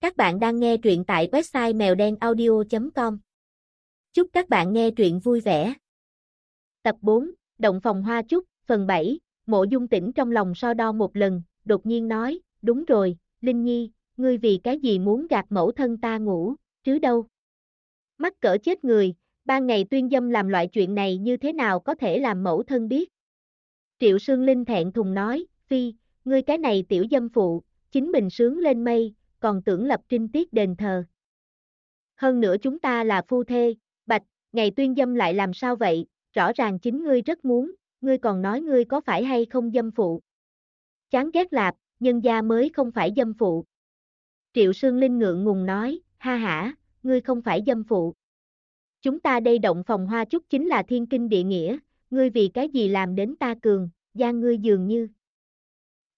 Các bạn đang nghe truyện tại website mèo đen audio.com. Chúc các bạn nghe truyện vui vẻ. Tập 4, Động phòng hoa chúc, phần 7, Mộ Dung Tĩnh trong lòng so đo một lần, đột nhiên nói, đúng rồi, Linh Nhi, ngươi vì cái gì muốn gạt mẫu thân ta ngủ, chứ đâu. Mắc cỡ chết người, ban ngày tuyên dâm làm loại chuyện này như thế nào có thể làm mẫu thân biết. Triệu Sương Linh thẹn thùng nói, Phi, ngươi cái này tiểu dâm phụ, chính mình sướng lên mây, còn tưởng lập trinh tiết đền thờ. Hơn nữa chúng ta là phu thê, bạch, ngày tuyên dâm lại làm sao vậy, rõ ràng chính ngươi rất muốn, ngươi còn nói ngươi có phải hay không dâm phụ. Chán ghét lạp, nhân gia mới không phải dâm phụ. Triệu Sương Linh ngượng ngùng nói, ha hả, ngươi không phải dâm phụ. Chúng ta đây động phòng hoa chúc chính là thiên kinh địa nghĩa, ngươi vì cái gì làm đến ta cường, gian ngươi dường như.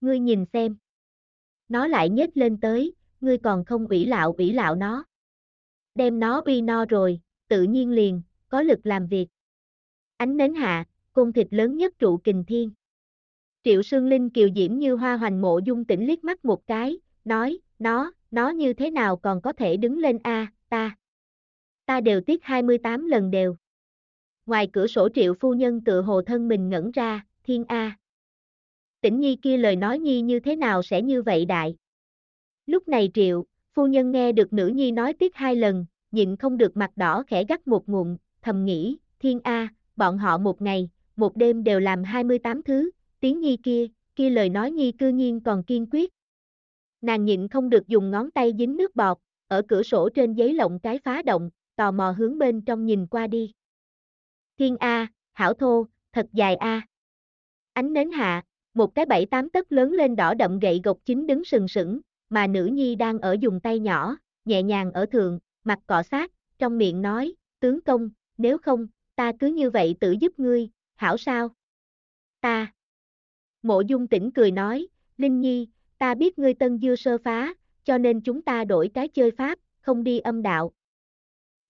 Ngươi nhìn xem. Nó lại nhếch lên tới, ngươi còn không ủy lạo ủy lạo nó. Đem nó bi no rồi, tự nhiên liền, có lực làm việc. Ánh nến hạ, côn thịt lớn nhất trụ kình thiên. Triệu Sương Linh kiều diễm như hoa hoành mộ dung tỉnh liếc mắt một cái, nói, nó, nó như thế nào còn có thể đứng lên a ta. Ta đều tiết 28 lần đều. Ngoài cửa sổ triệu phu nhân tự hồ thân mình ngẩn ra, thiên A. Tỉnh nhi kia lời nói nhi như thế nào sẽ như vậy đại. Lúc này triệu, phu nhân nghe được nữ nhi nói tiếp hai lần, nhịn không được mặt đỏ khẽ gắt một ngụm, thầm nghĩ, thiên A, bọn họ một ngày, một đêm đều làm 28 thứ, tiếng nhi kia, kia lời nói nhi cư nhiên còn kiên quyết. Nàng nhịn không được dùng ngón tay dính nước bọt, ở cửa sổ trên giấy lộng cái phá động, tò mò hướng bên trong nhìn qua đi. Thiên A, hảo thô, thật dài A. Ánh nến hạ, một cái bảy tám tấc lớn lên đỏ đậm gậy gộc chính đứng sừng sững, mà nữ nhi đang ở dùng tay nhỏ, nhẹ nhàng ở thường, mặt cọ sát, trong miệng nói, tướng công, nếu không, ta cứ như vậy tự giúp ngươi, hảo sao? Ta. Mộ dung tỉnh cười nói, Linh Nhi, ta biết ngươi tân dưa sơ phá, cho nên chúng ta đổi cái chơi pháp, không đi âm đạo.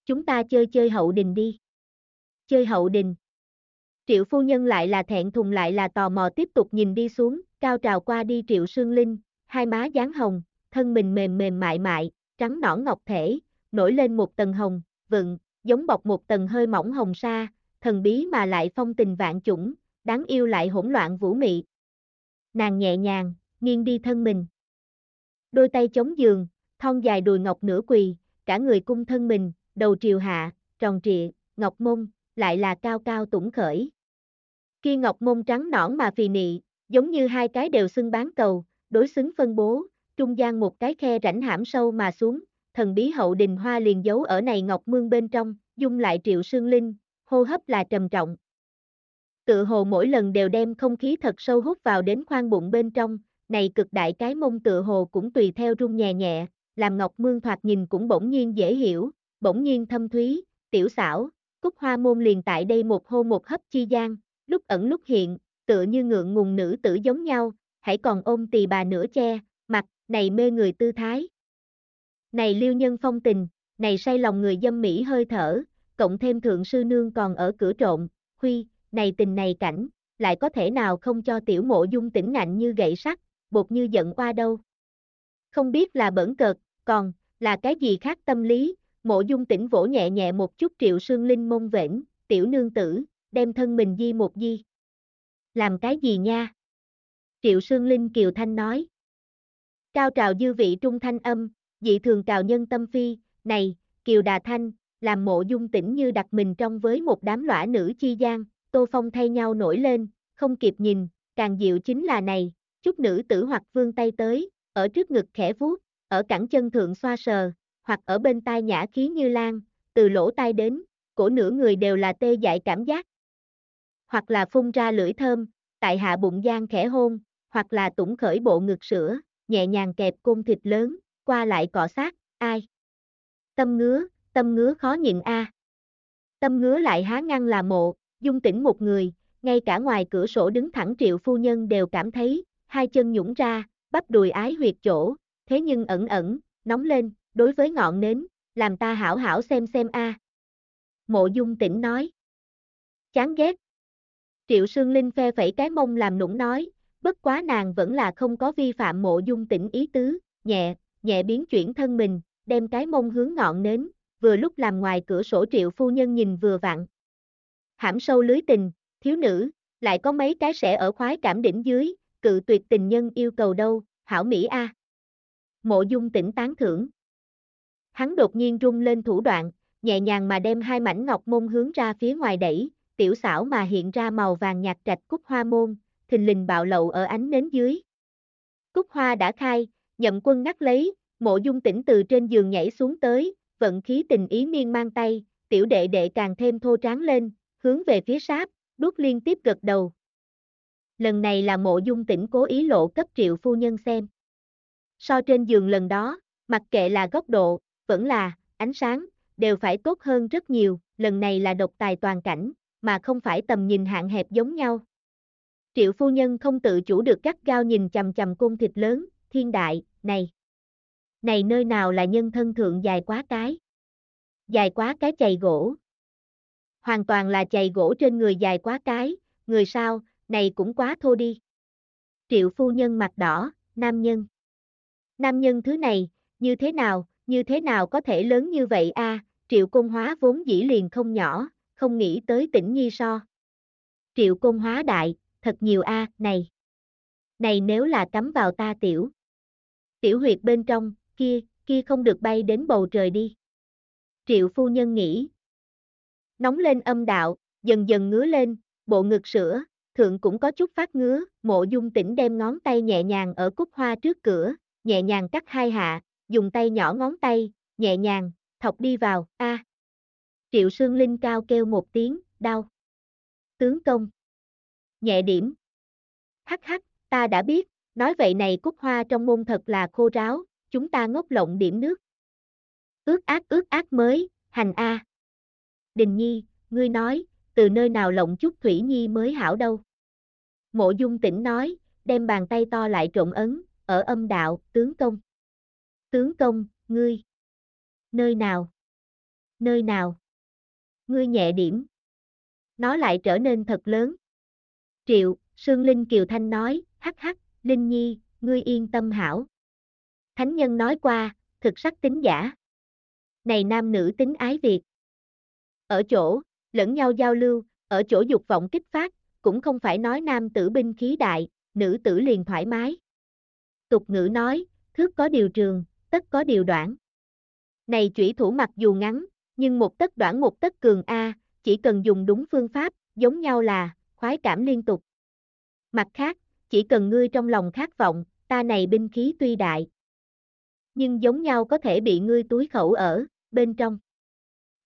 Chúng ta chơi chơi hậu đình đi. Chơi hậu đình. Triệu phu nhân lại là thẹn thùng lại là tò mò tiếp tục nhìn đi xuống, cao trào qua đi triệu sương linh, hai má dáng hồng, thân mình mềm mềm mại mại, trắng nõn ngọc thể, nổi lên một tầng hồng, vựng, giống bọc một tầng hơi mỏng hồng sa, thần bí mà lại phong tình vạn chủng, đáng yêu lại hỗn loạn vũ mị. Nàng nhẹ nhàng, nghiêng đi thân mình. Đôi tay chống giường, thon dài đùi ngọc nửa quỳ, cả người cung thân mình, đầu triều hạ, tròn trịa, ngọc mông, lại là cao cao tủng khởi. Kia ngọc mông trắng nõn mà phì nị, giống như hai cái đều xưng bán cầu, đối xứng phân bố, trung gian một cái khe rãnh hãm sâu mà xuống, thần bí hậu đình hoa liền giấu ở này ngọc mương bên trong, dung lại triệu sương linh, hô hấp là trầm trọng. Tự hồ mỗi lần đều đem không khí thật sâu hút vào đến khoang bụng bên trong, này cực đại cái mông tự hồ cũng tùy theo rung nhẹ nhẹ, làm ngọc mương thoạt nhìn cũng bỗng nhiên dễ hiểu, bỗng nhiên thâm thúy, tiểu xảo, cúc hoa môn liền tại đây một hô một hấp chi gian, lúc ẩn lúc hiện, tựa như ngượng ngùng nữ tử giống nhau, hãy còn ôm tỳ bà nửa che, này mê người tư thái. Này liêu nhân phong tình, này say lòng người dâm mỹ hơi thở, cộng thêm thượng sư nương còn ở cửa trộn, huy, này tình này cảnh, lại có thể nào không cho tiểu mộ dung tỉnh ngạnh như gậy sắt, bột như giận qua đâu. Không biết là bẩn cợt, còn, là cái gì khác tâm lý, mộ dung tỉnh vỗ nhẹ nhẹ một chút triệu sương linh mông vểnh, tiểu nương tử, đem thân mình di một di. Làm cái gì nha? Triệu sương linh kiều thanh nói. Cao trào dư vị trung thanh âm, dị thường trào nhân tâm phi, này, kiều đà thanh, làm mộ dung tỉnh như đặt mình trong với một đám lõa nữ chi gian, tô phong thay nhau nổi lên, không kịp nhìn, càng diệu chính là này, chút nữ tử hoặc vương tay tới, ở trước ngực khẽ vuốt, ở cẳng chân thượng xoa sờ, hoặc ở bên tai nhã khí như lan, từ lỗ tai đến, cổ nửa người đều là tê dại cảm giác. Hoặc là phun ra lưỡi thơm, tại hạ bụng gian khẽ hôn, hoặc là tủng khởi bộ ngực sữa, nhẹ nhàng kẹp côn thịt lớn, qua lại cọ sát, ai? Tâm ngứa, tâm ngứa khó nhịn a. Tâm ngứa lại há ngăn là mộ, dung tỉnh một người, ngay cả ngoài cửa sổ đứng thẳng triệu phu nhân đều cảm thấy, hai chân nhũng ra, bắp đùi ái huyệt chỗ, thế nhưng ẩn ẩn, nóng lên, đối với ngọn nến, làm ta hảo hảo xem xem a. Mộ dung tỉnh nói. Chán ghét. Triệu Sương Linh phe phẩy cái mông làm nũng nói, bất quá nàng vẫn là không có vi phạm mộ dung tỉnh ý tứ, nhẹ, nhẹ biến chuyển thân mình, đem cái mông hướng ngọn nến, vừa lúc làm ngoài cửa sổ triệu phu nhân nhìn vừa vặn. Hãm sâu lưới tình, thiếu nữ, lại có mấy cái sẽ ở khoái cảm đỉnh dưới, cự tuyệt tình nhân yêu cầu đâu, hảo Mỹ A. Mộ dung tỉnh tán thưởng. Hắn đột nhiên rung lên thủ đoạn, nhẹ nhàng mà đem hai mảnh ngọc môn hướng ra phía ngoài đẩy, tiểu xảo mà hiện ra màu vàng nhạt trạch cúc hoa môn, thình lình bạo lậu ở ánh nến dưới. Cúc hoa đã khai, nhậm quân ngắt lấy, mộ dung tỉnh từ trên giường nhảy xuống tới, vận khí tình ý miên mang tay, tiểu đệ đệ càng thêm thô tráng lên, hướng về phía sáp, đút liên tiếp gật đầu. Lần này là mộ dung tỉnh cố ý lộ cấp triệu phu nhân xem. So trên giường lần đó, mặc kệ là góc độ, vẫn là, ánh sáng, đều phải tốt hơn rất nhiều, lần này là độc tài toàn cảnh, mà không phải tầm nhìn hạn hẹp giống nhau. Triệu phu nhân không tự chủ được gắt gao nhìn chầm chầm cung thịt lớn, thiên đại, này. Này nơi nào là nhân thân thượng dài quá cái. Dài quá cái chày gỗ. Hoàn toàn là chày gỗ trên người dài quá cái, người sao, này cũng quá thô đi. Triệu phu nhân mặt đỏ, nam nhân. Nam nhân thứ này, như thế nào, như thế nào có thể lớn như vậy a? triệu công hóa vốn dĩ liền không nhỏ, không nghĩ tới tỉnh nhi so. Triệu công hóa đại, thật nhiều a, này. Này nếu là cắm vào ta tiểu. Tiểu huyệt bên trong, kia, kia không được bay đến bầu trời đi. Triệu phu nhân nghĩ. Nóng lên âm đạo, dần dần ngứa lên, bộ ngực sữa, thượng cũng có chút phát ngứa, mộ dung tỉnh đem ngón tay nhẹ nhàng ở cúc hoa trước cửa, nhẹ nhàng cắt hai hạ, dùng tay nhỏ ngón tay, nhẹ nhàng, thọc đi vào, a. Triệu Sương Linh cao kêu một tiếng, đau. Tướng công. Nhẹ điểm. Hắc hắc, ta đã biết, nói vậy này cúc hoa trong môn thật là khô ráo, chúng ta ngốc lộng điểm nước. Ước ác ước ác mới, hành a. Đình Nhi, ngươi nói, từ nơi nào lộng chút Thủy Nhi mới hảo đâu. Mộ dung tỉnh nói, đem bàn tay to lại trộn ấn, ở âm đạo, tướng công. Tướng công, ngươi. Nơi nào? Nơi nào? Ngươi nhẹ điểm. Nó lại trở nên thật lớn. Triệu, Sương Linh Kiều Thanh nói, hắc hắc, Linh Nhi, ngươi yên tâm hảo. Thánh nhân nói qua, thực sắc tính giả. Này nam nữ tính ái Việt. Ở chỗ, lẫn nhau giao lưu, ở chỗ dục vọng kích phát, cũng không phải nói nam tử binh khí đại, nữ tử liền thoải mái. Tục ngữ nói, thước có điều trường, tất có điều đoạn. Này chủy thủ mặc dù ngắn, nhưng một tất đoạn một tất cường A, chỉ cần dùng đúng phương pháp, giống nhau là, khoái cảm liên tục. Mặt khác, chỉ cần ngươi trong lòng khát vọng, ta này binh khí tuy đại. Nhưng giống nhau có thể bị ngươi túi khẩu ở, bên trong.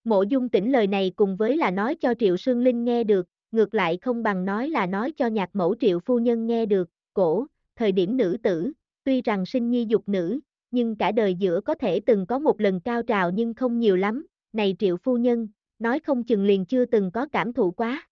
Mộ dung tỉnh lời này cùng với là nói cho Triệu Sương Linh nghe được, ngược lại không bằng nói là nói cho nhạc mẫu Triệu Phu Nhân nghe được, cổ, thời điểm nữ tử, tuy rằng sinh nhi dục nữ, nhưng cả đời giữa có thể từng có một lần cao trào nhưng không nhiều lắm, này Triệu Phu Nhân, nói không chừng liền chưa từng có cảm thụ quá.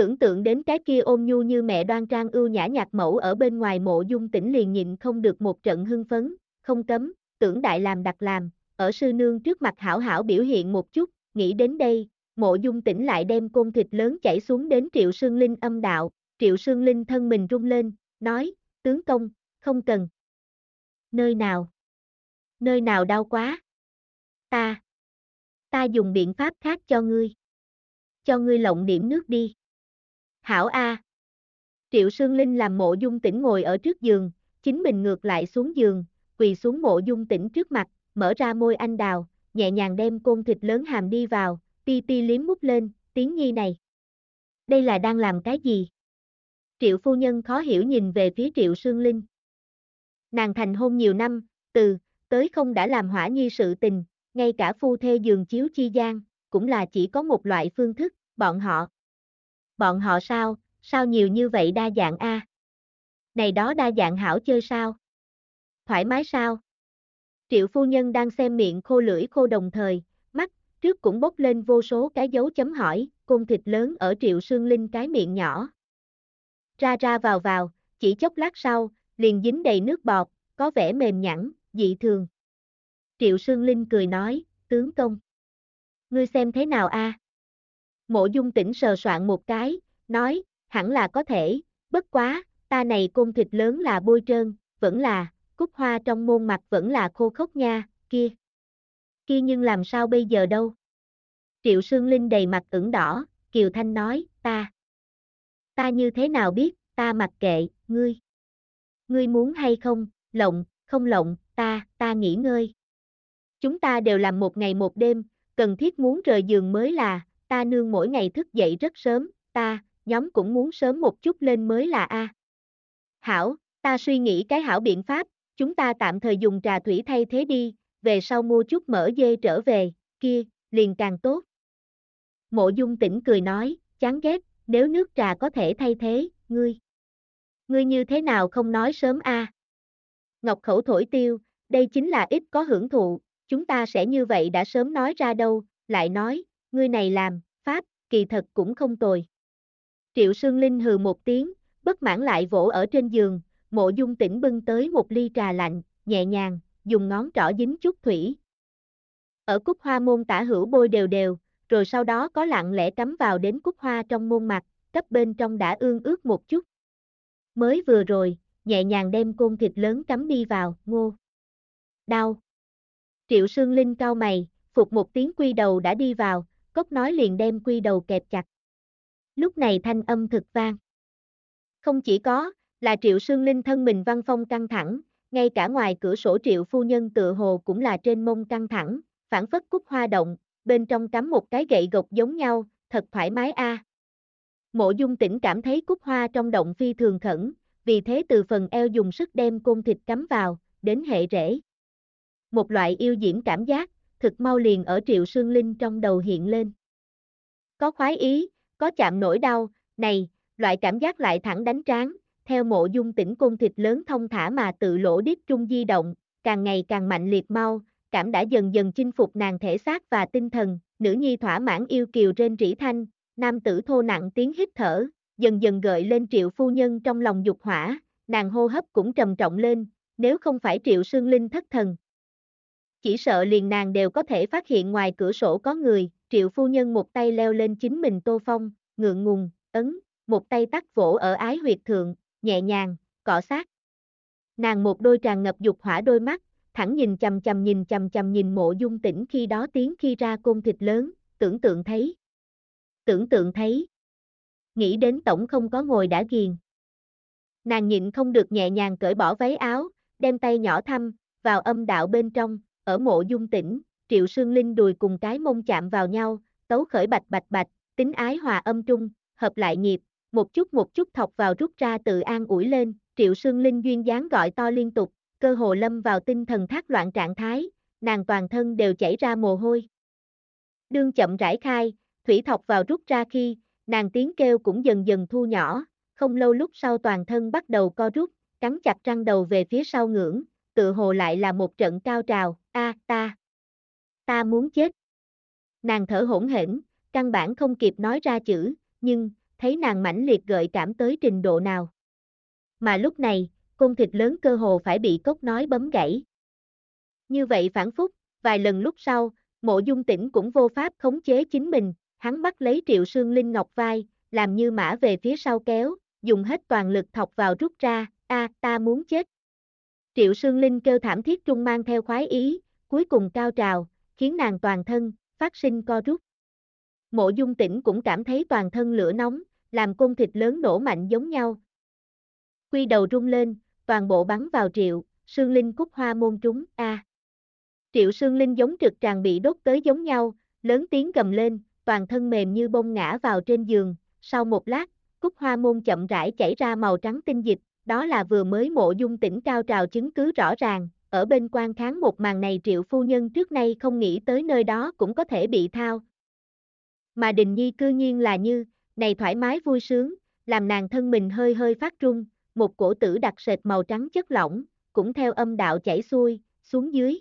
Tưởng tượng đến cái kia ôm nhu như mẹ đoan trang ưu nhã nhạc mẫu ở bên ngoài mộ dung tỉnh liền nhịn không được một trận hưng phấn, không cấm, tưởng đại làm đặc làm, ở sư nương trước mặt hảo hảo biểu hiện một chút, nghĩ đến đây, mộ dung tỉnh lại đem côn thịt lớn chảy xuống đến triệu sương linh âm đạo, triệu sương linh thân mình rung lên, nói, tướng công, không cần. Nơi nào? Nơi nào đau quá? Ta. Ta dùng biện pháp khác cho ngươi. Cho ngươi lộng điểm nước đi. Hảo A. Triệu Sương Linh làm mộ dung tỉnh ngồi ở trước giường, chính mình ngược lại xuống giường, quỳ xuống mộ dung tỉnh trước mặt, mở ra môi anh đào, nhẹ nhàng đem côn thịt lớn hàm đi vào, ti ti liếm mút lên, tiếng nhi này. Đây là đang làm cái gì? Triệu phu nhân khó hiểu nhìn về phía Triệu Sương Linh. Nàng thành hôn nhiều năm, từ, tới không đã làm hỏa nhi sự tình, ngay cả phu thê giường chiếu chi gian, cũng là chỉ có một loại phương thức, bọn họ. Bọn họ sao, sao nhiều như vậy đa dạng a? Này đó đa dạng hảo chơi sao? Thoải mái sao? Triệu phu nhân đang xem miệng khô lưỡi khô đồng thời, mắt, trước cũng bốc lên vô số cái dấu chấm hỏi, côn thịt lớn ở triệu sương linh cái miệng nhỏ. Ra ra vào vào, chỉ chốc lát sau, liền dính đầy nước bọt, có vẻ mềm nhẵn, dị thường. Triệu sương linh cười nói, tướng công. Ngươi xem thế nào a? Mộ dung tỉnh sờ soạn một cái, nói, hẳn là có thể, bất quá, ta này côn thịt lớn là bôi trơn, vẫn là, cúc hoa trong môn mặt vẫn là khô khốc nha, kia. Kia nhưng làm sao bây giờ đâu? Triệu Sương Linh đầy mặt ửng đỏ, Kiều Thanh nói, ta. Ta như thế nào biết, ta mặc kệ, ngươi. Ngươi muốn hay không, lộng, không lộng, ta, ta nghỉ ngơi. Chúng ta đều làm một ngày một đêm, cần thiết muốn rời giường mới là, ta nương mỗi ngày thức dậy rất sớm, ta, nhóm cũng muốn sớm một chút lên mới là a. Hảo, ta suy nghĩ cái hảo biện pháp, chúng ta tạm thời dùng trà thủy thay thế đi, về sau mua chút mỡ dê trở về, kia, liền càng tốt. Mộ dung tỉnh cười nói, chán ghét, nếu nước trà có thể thay thế, ngươi. Ngươi như thế nào không nói sớm a? Ngọc khẩu thổi tiêu, đây chính là ít có hưởng thụ, chúng ta sẽ như vậy đã sớm nói ra đâu, lại nói, ngươi này làm, pháp, kỳ thật cũng không tồi. Triệu Sương Linh hừ một tiếng, bất mãn lại vỗ ở trên giường, mộ dung tỉnh bưng tới một ly trà lạnh, nhẹ nhàng, dùng ngón trỏ dính chút thủy. Ở cúc hoa môn tả hữu bôi đều đều, rồi sau đó có lặng lẽ cắm vào đến cúc hoa trong môn mặt, cấp bên trong đã ương ướt một chút. Mới vừa rồi, nhẹ nhàng đem côn thịt lớn cắm đi vào, ngô. Đau. Triệu Sương Linh cao mày, phục một tiếng quy đầu đã đi vào, cốc nói liền đem quy đầu kẹp chặt. Lúc này thanh âm thực vang. Không chỉ có, là Triệu Sương Linh thân mình văn phong căng thẳng, ngay cả ngoài cửa sổ Triệu phu nhân tự hồ cũng là trên mông căng thẳng, phản phất cúc hoa động, bên trong cắm một cái gậy gộc giống nhau, thật thoải mái a. Mộ dung tỉnh cảm thấy cúc hoa trong động phi thường khẩn, vì thế từ phần eo dùng sức đem côn thịt cắm vào, đến hệ rễ. Một loại yêu diễm cảm giác, thực mau liền ở triệu sương linh trong đầu hiện lên. Có khoái ý, có chạm nổi đau, này, loại cảm giác lại thẳng đánh tráng, theo mộ dung tỉnh côn thịt lớn thông thả mà tự lỗ đít trung di động, càng ngày càng mạnh liệt mau, cảm đã dần dần chinh phục nàng thể xác và tinh thần, nữ nhi thỏa mãn yêu kiều trên rỉ thanh, nam tử thô nặng tiếng hít thở, dần dần gợi lên triệu phu nhân trong lòng dục hỏa, nàng hô hấp cũng trầm trọng lên, nếu không phải triệu sương linh thất thần. Chỉ sợ liền nàng đều có thể phát hiện ngoài cửa sổ có người, triệu phu nhân một tay leo lên chính mình tô phong, ngượng ngùng, ấn, một tay tắt vỗ ở ái huyệt thượng, nhẹ nhàng, cọ sát. Nàng một đôi tràn ngập dục hỏa đôi mắt, thẳng nhìn chầm chầm nhìn chầm chầm nhìn mộ dung tỉnh khi đó tiếng khi ra côn thịt lớn, tưởng tượng thấy. Tưởng tượng thấy. Nghĩ đến tổng không có ngồi đã ghiền. Nàng nhịn không được nhẹ nhàng cởi bỏ váy áo, đem tay nhỏ thăm, vào âm đạo bên trong, ở mộ dung tỉnh, triệu sương linh đùi cùng cái mông chạm vào nhau, tấu khởi bạch bạch bạch, tính ái hòa âm trung, hợp lại nhịp, một chút một chút thọc vào rút ra tự an ủi lên, triệu sương linh duyên dáng gọi to liên tục, cơ hồ lâm vào tinh thần thác loạn trạng thái, nàng toàn thân đều chảy ra mồ hôi. Đương chậm rãi khai, thủy thọc vào rút ra khi, nàng tiếng kêu cũng dần dần thu nhỏ, không lâu lúc sau toàn thân bắt đầu co rút, cắn chặt răng đầu về phía sau ngưỡng, tự hồ lại là một trận cao trào, a ta, ta muốn chết. Nàng thở hỗn hển, căn bản không kịp nói ra chữ, nhưng, thấy nàng mãnh liệt gợi cảm tới trình độ nào. Mà lúc này, côn thịt lớn cơ hồ phải bị cốc nói bấm gãy. Như vậy phản phúc, vài lần lúc sau, mộ dung tỉnh cũng vô pháp khống chế chính mình, hắn bắt lấy triệu sương linh ngọc vai, làm như mã về phía sau kéo, dùng hết toàn lực thọc vào rút ra, a ta muốn chết. Triệu sương linh kêu thảm thiết trung mang theo khoái ý, cuối cùng cao trào, khiến nàng toàn thân, phát sinh co rút. Mộ dung tỉnh cũng cảm thấy toàn thân lửa nóng, làm côn thịt lớn nổ mạnh giống nhau. Quy đầu rung lên, toàn bộ bắn vào triệu, sương linh cúc hoa môn trúng, a. Triệu sương linh giống trực tràn bị đốt tới giống nhau, lớn tiếng gầm lên, toàn thân mềm như bông ngã vào trên giường, sau một lát, cúc hoa môn chậm rãi chảy ra màu trắng tinh dịch, đó là vừa mới mộ dung tỉnh cao trào chứng cứ rõ ràng, ở bên quan kháng một màn này triệu phu nhân trước nay không nghĩ tới nơi đó cũng có thể bị thao. Mà đình nhi cư nhiên là như, này thoải mái vui sướng, làm nàng thân mình hơi hơi phát trung, một cổ tử đặc sệt màu trắng chất lỏng, cũng theo âm đạo chảy xuôi, xuống dưới.